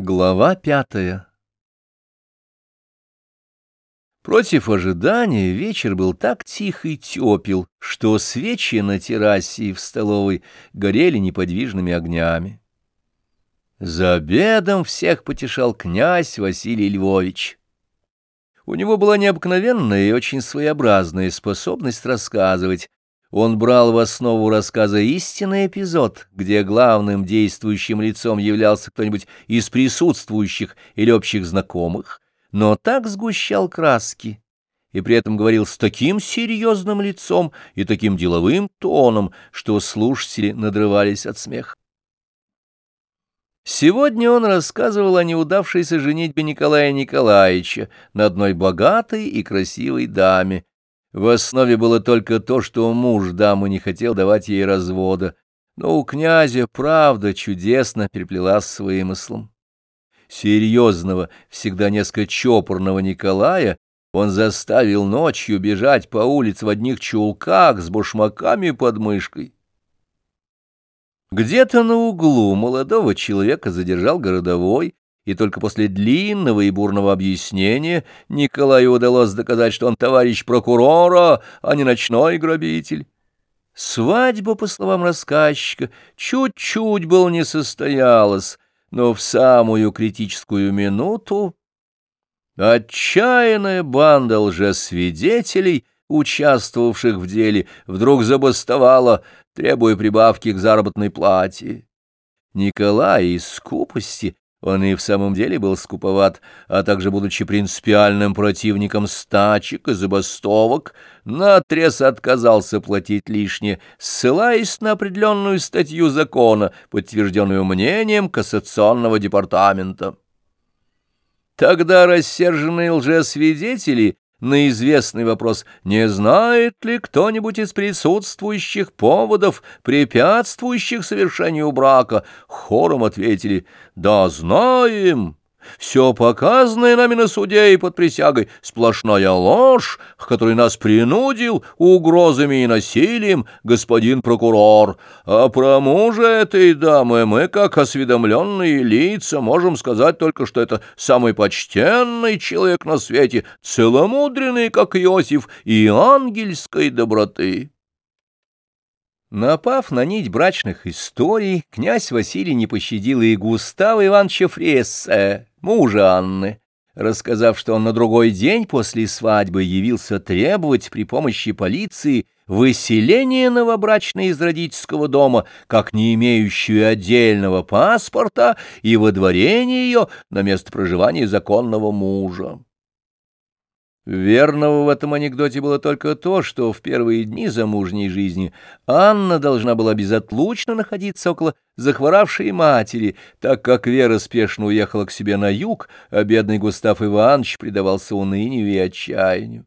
Глава пятая Против ожидания вечер был так тих и тепел, что свечи на террасе и в столовой горели неподвижными огнями. За обедом всех потешал князь Василий Львович. У него была необыкновенная и очень своеобразная способность рассказывать, он брал в основу рассказа истинный эпизод, где главным действующим лицом являлся кто-нибудь из присутствующих или общих знакомых, но так сгущал краски и при этом говорил с таким серьезным лицом и таким деловым тоном, что слушатели надрывались от смеха. Сегодня он рассказывал о неудавшейся женитьбе Николая Николаевича на одной богатой и красивой даме, в основе было только то, что муж дамы не хотел давать ей развода, но у князя правда чудесно переплелась с вымыслом. Серьезного, всегда несколько чопорного Николая он заставил ночью бежать по улице в одних чулках с башмаками под мышкой. Где-то на углу молодого человека задержал городовой, и только после длинного и бурного объяснения Николаю удалось доказать, что он товарищ прокурора, а не ночной грабитель. Свадьба, по словам рассказчика, чуть-чуть был не состоялась, но в самую критическую минуту отчаянная банда лжесвидетелей, участвовавших в деле, вдруг забастовала, требуя прибавки к заработной плате. Николай из скупости он и в самом деле был скуповат, а также, будучи принципиальным противником стачек и забастовок, наотрез отказался платить лишнее, ссылаясь на определенную статью закона, подтвержденную мнением Кассационного департамента. Тогда рассерженные лжесвидетели на известный вопрос, не знает ли кто-нибудь из присутствующих поводов, препятствующих совершению брака, хором ответили «Да, знаем». Все показанное нами на суде и под присягой — сплошная ложь, к которой нас принудил угрозами и насилием господин прокурор. А про мужа этой дамы мы, как осведомленные лица, можем сказать только, что это самый почтенный человек на свете, целомудренный, как Иосиф, и ангельской доброты. Напав на нить брачных историй, князь Василий не пощадил и Густава Ивановича Фресса, мужа Анны, рассказав, что он на другой день после свадьбы явился требовать при помощи полиции выселения новобрачной из родительского дома, как не имеющую отдельного паспорта, и водворение ее на место проживания законного мужа. Верного в этом анекдоте было только то, что в первые дни замужней жизни Анна должна была безотлучно находиться около захворавшей матери, так как Вера спешно уехала к себе на юг, а бедный Густав Иванович предавался унынию и отчаянию.